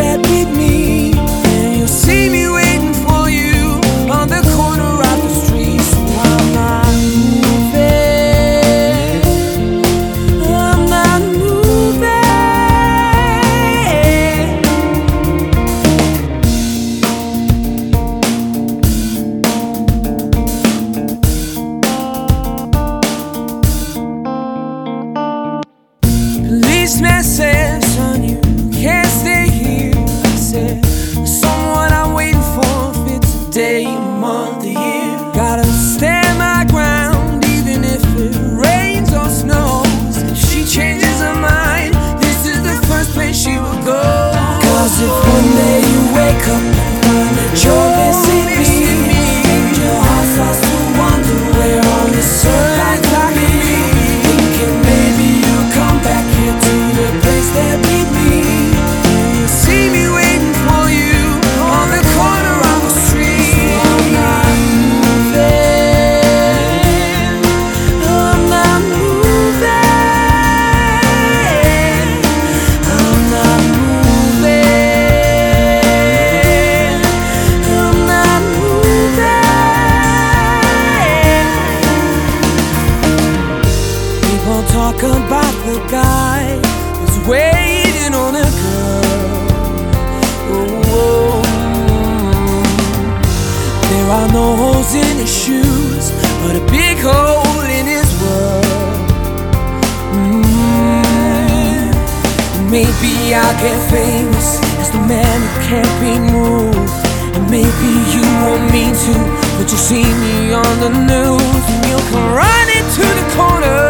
the up talk about the guy who's waiting on a girl. Oh, there are no holes in his shoes, but a big hole in his world. Mm. Maybe I'll get famous as the man who can't be moved. And maybe you won't mean to, but you'll see me on the news and you'll come running to the corner.